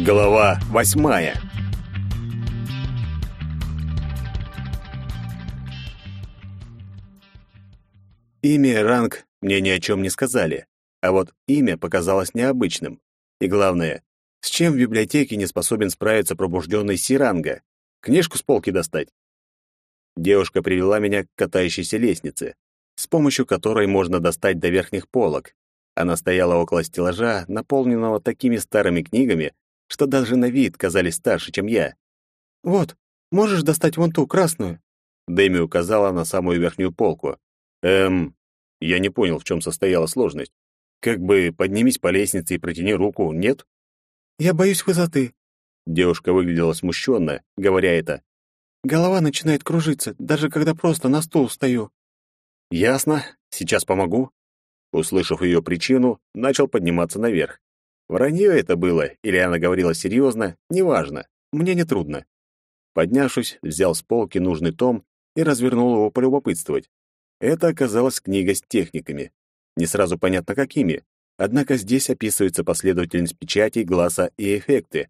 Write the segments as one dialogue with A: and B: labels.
A: Глава восьмая. Имя и ранг мне ни о чем не сказали, а вот имя показалось необычным. И главное, с чем в библиотеке не способен справиться пробужденный Сиранга? Книжку с полки достать? Девушка привела меня к катающейся лестнице, с помощью которой можно достать до верхних полок. Она стояла около стеллажа, наполненного такими старыми книгами, что даже на вид казались старше, чем я.
B: «Вот, можешь достать вон ту, красную?»
A: Дэми указала на самую верхнюю полку. «Эм...» Я не понял, в чем состояла сложность. Как бы поднимись по лестнице и протяни руку, нет?
B: «Я боюсь высоты».
A: Девушка выглядела смущенно, говоря это.
B: «Голова начинает кружиться, даже когда просто на стул стою».
A: «Ясно. Сейчас помогу». Услышав ее причину, начал подниматься наверх. Вранье это было, или она говорила серьезно, неважно, мне не трудно. Поднявшись, взял с полки нужный том и развернул его полюбопытствовать. Это оказалась книга с техниками. Не сразу понятно какими, однако здесь описывается последовательность печатей, глаза и эффекты.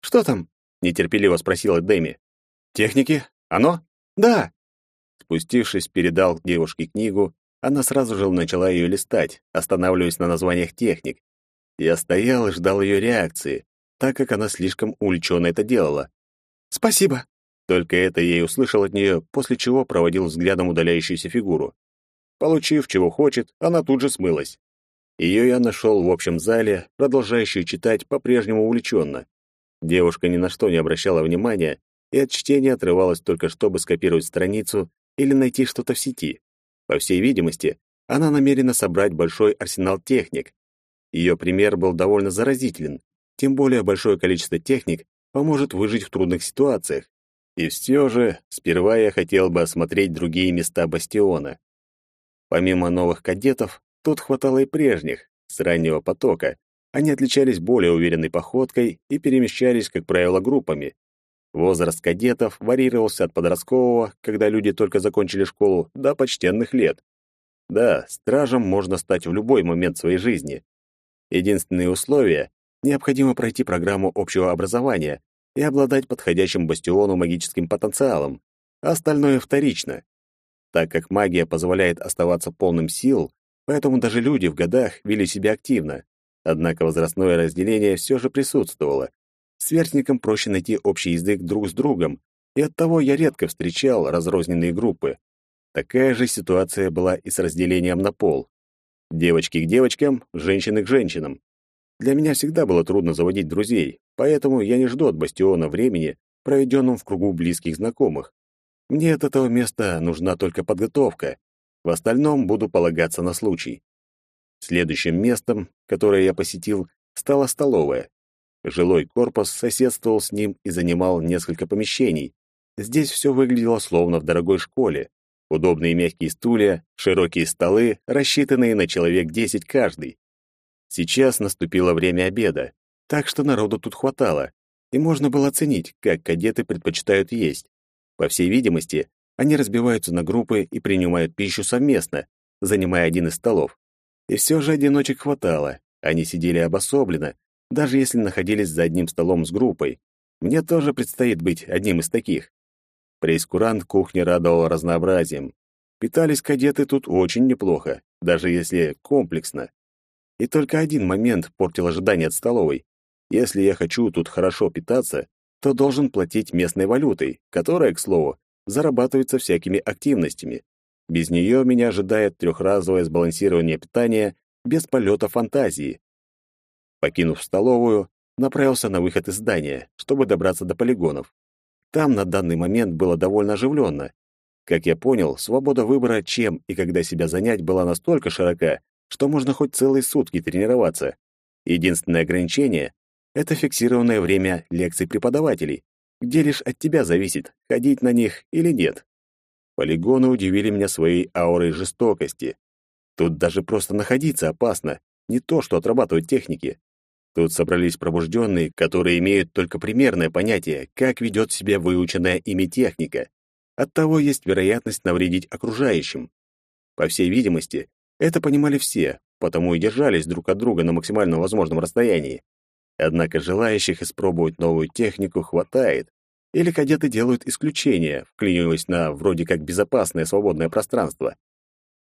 B: «Что там?»
A: — нетерпеливо спросила Дэми. «Техники? Оно?»
B: «Да».
A: Спустившись, передал девушке книгу, она сразу же начала ее листать, останавливаясь на названиях техник. Я стоял и ждал ее реакции, так как она слишком увлеченно это делала.
B: «Спасибо!»
A: Только это я и услышал от нее, после чего проводил взглядом удаляющуюся фигуру. Получив, чего хочет, она тут же смылась. Ее я нашел в общем зале, продолжающую читать по-прежнему увлеченно. Девушка ни на что не обращала внимания и от чтения отрывалась только чтобы скопировать страницу или найти что-то в сети. По всей видимости, она намерена собрать большой арсенал техник, ее пример был довольно заразителен, тем более большое количество техник поможет выжить в трудных ситуациях. И все же, сперва я хотел бы осмотреть другие места бастиона. Помимо новых кадетов, тут хватало и прежних, с раннего потока. Они отличались более уверенной походкой и перемещались, как правило, группами. Возраст кадетов варьировался от подросткового, когда люди только закончили школу, до почтенных лет. Да, стражем можно стать в любой момент своей жизни. Единственное условие — необходимо пройти программу общего образования и обладать подходящим бастиону магическим потенциалом, а остальное вторично. Так как магия позволяет оставаться полным сил, поэтому даже люди в годах вели себя активно. Однако возрастное разделение все же присутствовало. Сверстникам проще найти общий язык друг с другом, и оттого я редко встречал разрозненные группы. Такая же ситуация была и с разделением на пол. Девочки к девочкам, женщины к женщинам. Для меня всегда было трудно заводить друзей, поэтому я не жду от бастиона времени, проведенном в кругу близких знакомых. Мне от этого места нужна только подготовка. В остальном буду полагаться на случай. Следующим местом, которое я посетил, стала столовая. Жилой корпус соседствовал с ним и занимал несколько помещений. Здесь все выглядело словно в дорогой школе. Удобные мягкие стулья, широкие столы, рассчитанные на человек десять каждый. Сейчас наступило время обеда, так что народу тут хватало, и можно было оценить, как кадеты предпочитают есть. По всей видимости, они разбиваются на группы и принимают пищу совместно, занимая один из столов. И все же одиночек хватало, они сидели обособленно, даже если находились за одним столом с группой. Мне тоже предстоит быть одним из таких. Прейскурант кухни радовал разнообразием. Питались кадеты тут очень неплохо, даже если комплексно. И только один момент портил ожидание от столовой. Если я хочу тут хорошо питаться, то должен платить местной валютой, которая, к слову, зарабатывается всякими активностями. Без нее меня ожидает трехразовое сбалансирование питания без полета фантазии. Покинув столовую, направился на выход из здания, чтобы добраться до полигонов. Там на данный момент было довольно оживленно. Как я понял, свобода выбора, чем и когда себя занять, была настолько широка, что можно хоть целые сутки тренироваться. Единственное ограничение — это фиксированное время лекций преподавателей, где лишь от тебя зависит, ходить на них или нет. Полигоны удивили меня своей аурой жестокости. Тут даже просто находиться опасно, не то что отрабатывать техники. Тут собрались пробужденные, которые имеют только примерное понятие, как ведет себя выученная ими техника. Оттого есть вероятность навредить окружающим. По всей видимости, это понимали все, потому и держались друг от друга на максимально возможном расстоянии. Однако желающих испробовать новую технику хватает. Или кадеты делают исключения, вклиниваясь на вроде как безопасное свободное пространство.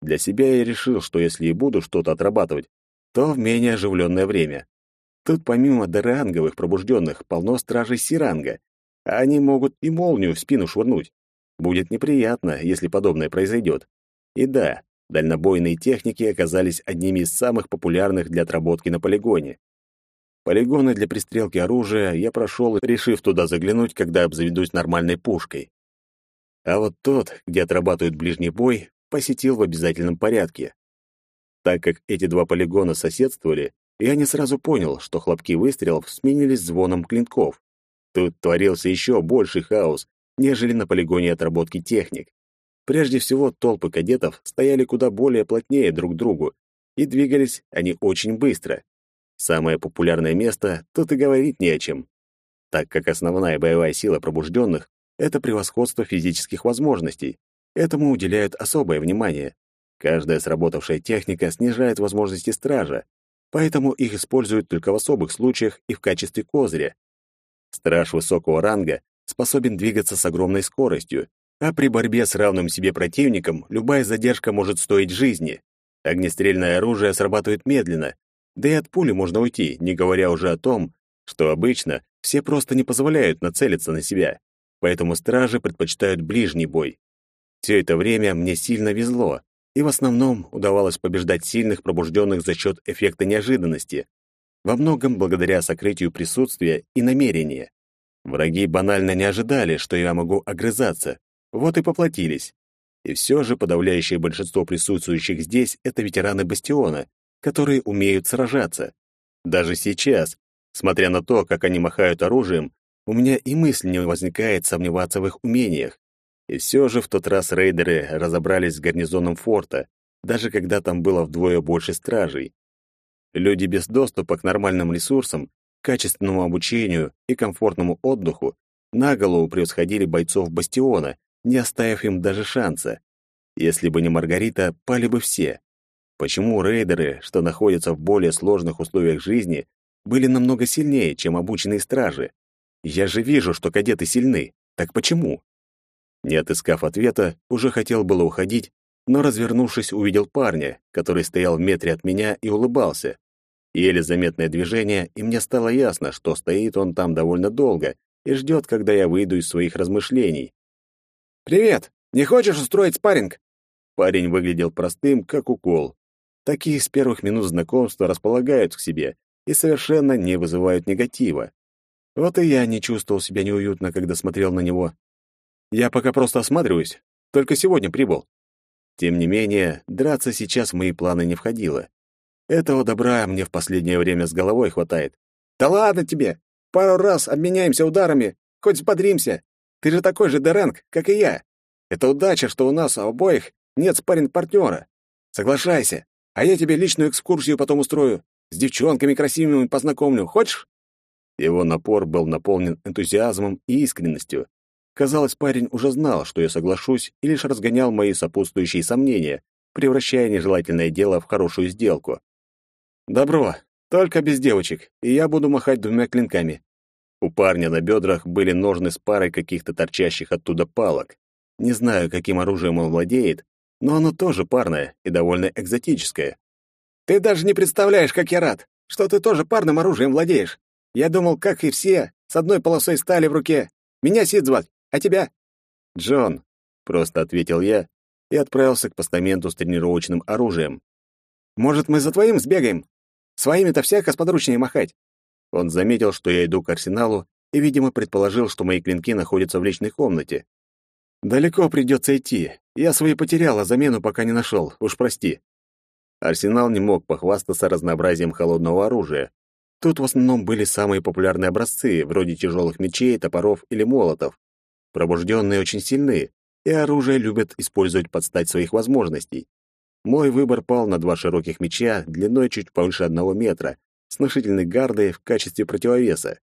A: Для себя я решил, что если и буду что-то отрабатывать, то в менее оживленное время. Тут помимо доранговых пробужденных полно стражей Сиранга, они могут и молнию в спину швырнуть. Будет неприятно, если подобное произойдет. И да, дальнобойные техники оказались одними из самых популярных для отработки на полигоне. Полигоны для пристрелки оружия я прошел, решив туда заглянуть, когда обзаведусь нормальной пушкой. А вот тот, где отрабатывают ближний бой, посетил в обязательном порядке. Так как эти два полигона соседствовали, я не сразу понял, что хлопки выстрелов сменились звоном клинков. Тут творился еще больший хаос, нежели на полигоне отработки техник. Прежде всего, толпы кадетов стояли куда более плотнее друг к другу, и двигались они очень быстро. Самое популярное место тут и говорить не о чем, так как основная боевая сила пробужденных — это превосходство физических возможностей. Этому уделяют особое внимание. Каждая сработавшая техника снижает возможности стража, поэтому их используют только в особых случаях и в качестве козыря. Страж высокого ранга способен двигаться с огромной скоростью, а при борьбе с равным себе противником любая задержка может стоить жизни. Огнестрельное оружие срабатывает медленно, да и от пули можно уйти, не говоря уже о том, что обычно все просто не позволяют нацелиться на себя, поэтому стражи предпочитают ближний бой. Все это время мне сильно везло, и в основном удавалось побеждать сильных пробужденных за счет эффекта неожиданности, во многом благодаря сокрытию присутствия и намерения. Враги банально не ожидали, что я могу огрызаться, вот и поплатились. И все же подавляющее большинство присутствующих здесь — это ветераны Бастиона, которые умеют сражаться. Даже сейчас, смотря на то, как они махают оружием, у меня и мысль не возникает сомневаться в их умениях. И все же в тот раз рейдеры разобрались с гарнизоном форта, даже когда там было вдвое больше стражей. Люди без доступа к нормальным ресурсам, качественному обучению и комфортному отдыху на голову превосходили бойцов Бастиона, не оставив им даже шанса. Если бы не Маргарита, пали бы все. Почему рейдеры, что находятся в более сложных условиях жизни, были намного сильнее, чем обученные стражи? Я же вижу, что кадеты сильны. Так почему? Не отыскав ответа, уже хотел было уходить, но, развернувшись, увидел парня, который стоял в метре от меня и улыбался. Еле заметное движение, и мне стало ясно, что стоит он там довольно долго и ждет, когда я выйду из своих размышлений.
C: «Привет! Не хочешь устроить спарринг?»
A: Парень выглядел простым, как укол. Такие с первых минут знакомства располагают к себе и совершенно не вызывают негатива. Вот и я не чувствовал себя неуютно, когда смотрел на него. Я пока просто осматриваюсь, только сегодня прибыл. Тем не менее, драться сейчас в мои планы не входило. Этого добра мне в последнее время с головой хватает.
C: Да ладно тебе! Пару раз обменяемся ударами, хоть взбодримся. Ты же такой же Деренг, как и я. Это удача, что у нас обоих нет спарринг-партнера. Соглашайся, а я тебе личную экскурсию потом устрою. С девчонками красивыми познакомлю. Хочешь?»
A: Его напор был наполнен энтузиазмом и искренностью. Казалось, парень уже знал, что я соглашусь, и лишь разгонял мои сопутствующие сомнения, превращая нежелательное дело в хорошую сделку. «Добро, только без девочек, и я буду махать двумя клинками». У парня на бедрах были ножны с парой каких-то торчащих оттуда палок. Не знаю, каким оружием он владеет, но оно тоже парное и довольно экзотическое.
C: «Ты даже не представляешь, как я рад, что ты тоже парным оружием владеешь. Я думал, как и все, с одной полосой стали в руке. Меня Сид звать, а тебя?»
A: «Джон», — просто ответил я и отправился к постаменту с тренировочным оружием.
C: «Может, мы за твоим сбегаем? Своими-то всяко сподручнее махать».
A: Он заметил, что я иду к арсеналу, и, видимо, предположил, что мои клинки находятся в личной комнате. «Далеко придется идти. Я свои потерял, а замену пока не нашел. Уж прости». Арсенал не мог похвастаться разнообразием холодного оружия. Тут в основном были самые популярные образцы, вроде тяжелых мечей, топоров или молотов. Пробужденные очень сильны, и оружие любят использовать под стать своих возможностей. Мой выбор пал на два широких меча длиной чуть больше одного метра, с внушительной гардой в качестве противовеса.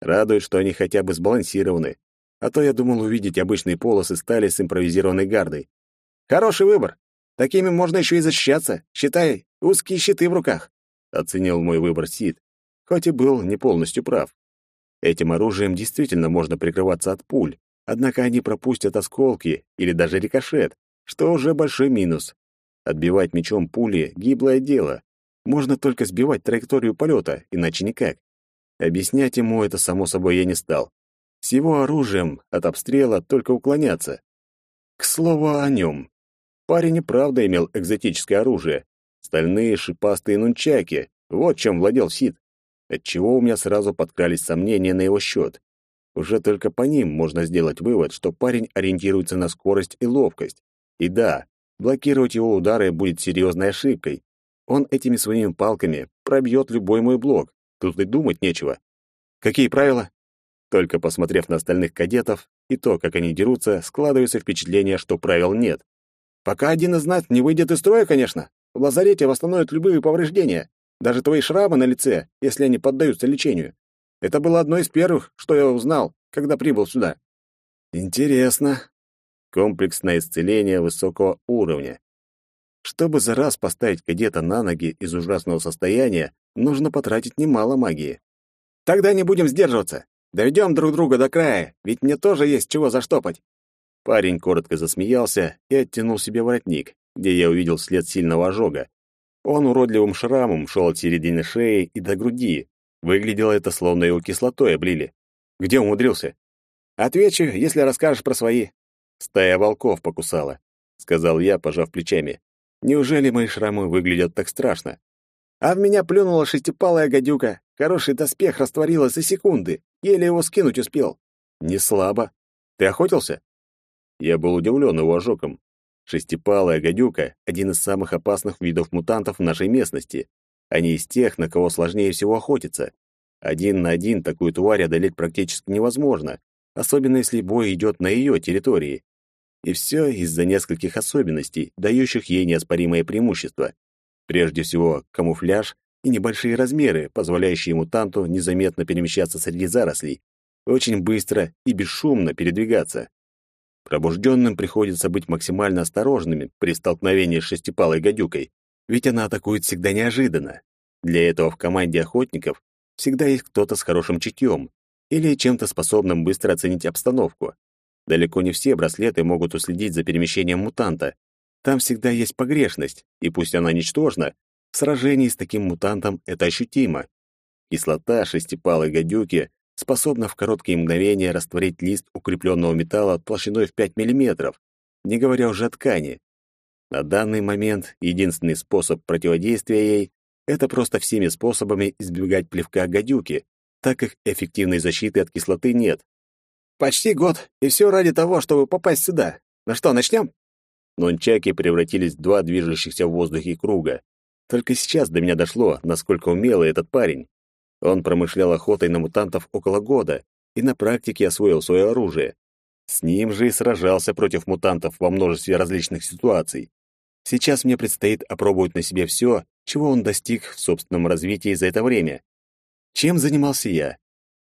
A: Радует, что они хотя бы сбалансированы, а то я думал увидеть обычные полосы стали с импровизированной гардой.
C: Хороший выбор. Такими можно еще и защищаться. Считай, узкие щиты в руках.
A: Оценил мой выбор Сид. хоть и был не полностью прав. Этим оружием действительно можно прикрываться от пуль, однако они пропустят осколки или даже рикошет, что уже большой минус. Отбивать мечом пули — гиблое дело. Можно только сбивать траекторию полета, иначе никак. Объяснять ему это, само собой, я не стал. С его оружием от обстрела только уклоняться. К слову о нем. Парень и правда имел экзотическое оружие. Стальные шипастые нунчаки. Вот чем владел Сид. Отчего у меня сразу подкрались сомнения на его счет. Уже только по ним можно сделать вывод, что парень ориентируется на скорость и ловкость. И да, блокировать его удары будет серьезной ошибкой. Он этими своими палками пробьет любой мой блок. Тут и думать нечего. Какие правила? Только посмотрев на остальных кадетов и то, как они дерутся, складывается впечатление, что правил нет. Пока один из нас не выйдет из строя, конечно. В лазарете восстановят любые повреждения, даже твои шрамы на лице, если они поддаются лечению. Это было одно из первых, что я узнал, когда прибыл сюда. Интересно. Комплексное исцеление высокого уровня. Чтобы за раз поставить кадета на ноги из ужасного состояния, нужно потратить немало магии. Тогда не будем сдерживаться. Доведем друг друга до края, ведь мне тоже есть чего заштопать. Парень коротко засмеялся и оттянул себе воротник, где я увидел след сильного ожога. Он уродливым шрамом шел от середины шеи и до груди. Выглядело это, словно его кислотой облили. Где умудрился? Отвечу, если расскажешь про свои. Стая волков покусала, сказал я, пожав плечами. Неужели мои шрамы выглядят так страшно? А в меня плюнула шестипалая гадюка. Хороший доспех растворила за секунды. Еле его скинуть успел. Не слабо. Ты охотился? Я был удивлен его ожогом. Шестипалая гадюка — один из самых опасных видов мутантов в нашей местности. Они из тех, на кого сложнее всего охотиться. Один на один такую тварь одолеть практически невозможно, особенно если бой идет на ее территории. И все из-за нескольких особенностей, дающих ей неоспоримое преимущество. Прежде всего, камуфляж и небольшие размеры, позволяющие мутанту незаметно перемещаться среди зарослей, очень быстро и бесшумно передвигаться. Пробужденным приходится быть максимально осторожными при столкновении с шестипалой гадюкой, ведь она атакует всегда неожиданно. Для этого в команде охотников всегда есть кто-то с хорошим чутьем или чем-то способным быстро оценить обстановку. Далеко не все браслеты могут уследить за перемещением мутанта. Там всегда есть погрешность, и пусть она ничтожна, в сражении с таким мутантом это ощутимо. Кислота шестипалой гадюки способна в короткие мгновения растворить лист укрепленного металла толщиной в 5 мм, не говоря уже о ткани. На данный момент единственный способ противодействия ей — это просто всеми способами избегать плевка гадюки, так как эффективной защиты от кислоты нет. «Почти год, и все ради того, чтобы попасть сюда. Ну что, начнем?» Нунчаки превратились в два движущихся в воздухе круга. Только сейчас до меня дошло, насколько умелый этот парень. Он промышлял охотой на мутантов около года и на практике освоил свое оружие. С ним же и сражался против мутантов во множестве различных ситуаций. Сейчас мне предстоит опробовать на себе все, чего он достиг в собственном развитии за это время. Чем занимался я?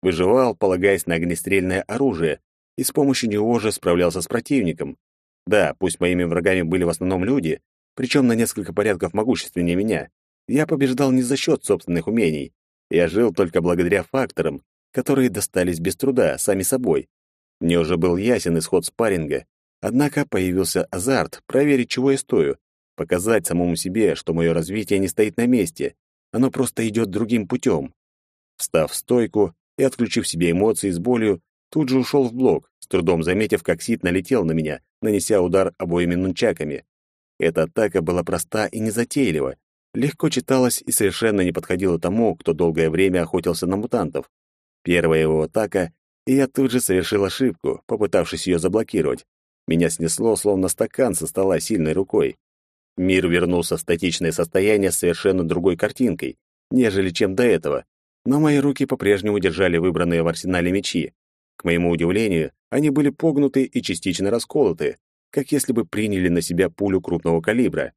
A: Выживал, полагаясь на огнестрельное оружие, и с помощью него же справлялся с противником. Да, пусть моими врагами были в основном люди, причем на несколько порядков могущественнее меня, я побеждал не за счет собственных умений, я жил только благодаря факторам, которые достались без труда, сами собой. Мне уже был ясен исход спарринга, однако появился азарт проверить, чего я стою, показать самому себе, что мое развитие не стоит на месте, оно просто идет другим путем. Встав в стойку и отключив себе эмоции с болью, тут же ушел в блок, с трудом заметив, как Сид налетел на меня, нанеся удар обоими нунчаками. Эта атака была проста и незатейлива, легко читалась и совершенно не подходила тому, кто долгое время охотился на мутантов. Первая его атака, и я тут же совершил ошибку, попытавшись ее заблокировать. Меня снесло, словно стакан со стола сильной рукой. Мир вернулся в статичное состояние с совершенно другой картинкой, нежели чем до этого, но мои руки по-прежнему держали выбранные в арсенале мечи. К моему удивлению, они были погнуты и частично расколоты, как если бы приняли на себя пулю крупного калибра.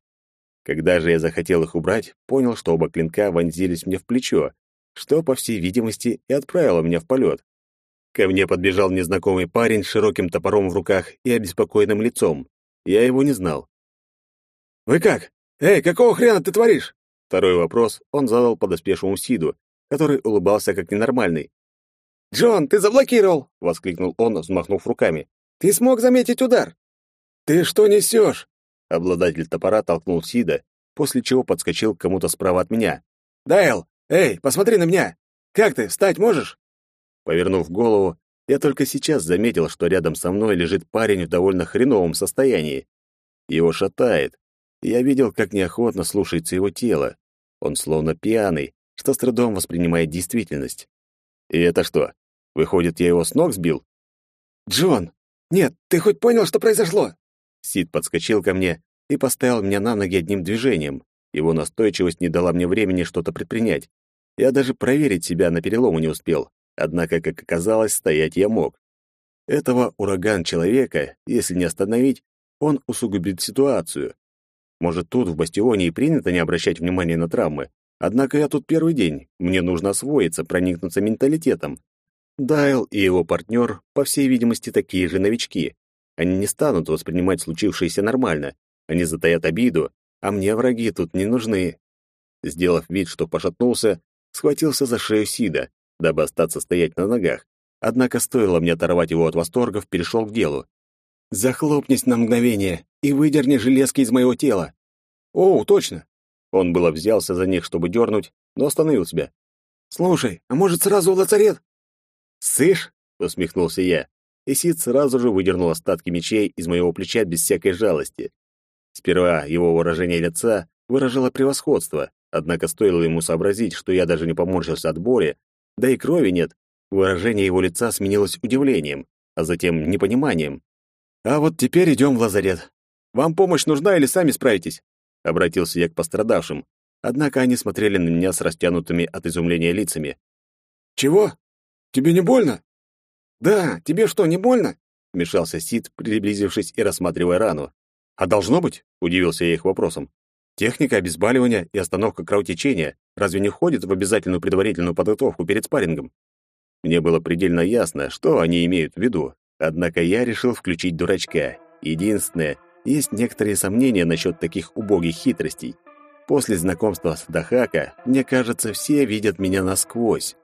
A: Когда же я захотел их убрать, понял, что оба клинка вонзились мне в плечо, что, по всей видимости, и отправило меня в полет. Ко мне подбежал незнакомый парень с широким топором в руках и обеспокоенным лицом. Я его не знал. «Вы как? Эй, какого хрена ты творишь?» Второй вопрос он задал подоспевшему Сиду, который улыбался как ненормальный.
C: «Джон, ты заблокировал!» — воскликнул он, взмахнув руками. «Ты смог заметить удар?» «Ты что несешь?»
A: Обладатель топора толкнул Сида, после чего подскочил к кому-то справа от меня.
C: «Дайл, эй, посмотри на меня! Как ты, встать можешь?»
A: Повернув голову, я только сейчас заметил, что рядом со мной лежит парень в довольно хреновом состоянии. Его шатает. Я видел, как неохотно слушается его тело. Он словно пьяный, что с трудом воспринимает действительность. И это что, выходит, я его с ног сбил?
C: «Джон! Нет, ты хоть понял, что произошло?»
A: Сид подскочил ко мне и поставил меня на ноги одним движением. Его настойчивость не дала мне времени что-то предпринять. Я даже проверить себя на перелому не успел. Однако, как оказалось, стоять я мог. Этого ураган человека, если не остановить, он усугубит ситуацию. Может, тут в бастионе и принято не обращать внимания на травмы. Однако я тут первый день, мне нужно освоиться, проникнуться менталитетом. Дайл и его партнер, по всей видимости, такие же новички. Они не станут воспринимать случившееся нормально. Они затаят обиду, а мне враги тут не нужны. Сделав вид, что пошатнулся, схватился за шею Сида дабы остаться стоять на ногах. Однако стоило мне оторвать его от восторгов, перешел к делу. «Захлопнись на мгновение и выдерни железки из моего тела».
C: «О, точно!»
A: Он было взялся за них, чтобы дернуть, но остановил себя.
C: «Слушай, а может, сразу в лазарет?»
A: «Сышь?» — усмехнулся я, и Сид сразу же выдернул остатки мечей из моего плеча без всякой жалости. Сперва его выражение лица выражало превосходство, однако стоило ему сообразить, что я даже не поморщился от боли, да и крови нет. Выражение его лица сменилось удивлением, а затем непониманием. «А вот теперь идем в лазарет. Вам помощь нужна или сами справитесь?» Обратился я к пострадавшим. Однако они смотрели на меня с растянутыми от изумления лицами.
C: «Чего? Тебе не больно?» «Да, тебе что, не больно?» — вмешался Сид, приблизившись и рассматривая рану.
A: «А должно быть?» — удивился я их вопросом. «Техника обезболивания и остановка кровотечения разве не входит в обязательную предварительную подготовку перед спаррингом? Мне было предельно ясно, что они имеют в виду, однако я решил включить дурачка. Единственное, есть некоторые сомнения насчет таких убогих хитростей. После знакомства с Дахака, мне кажется, все видят меня насквозь.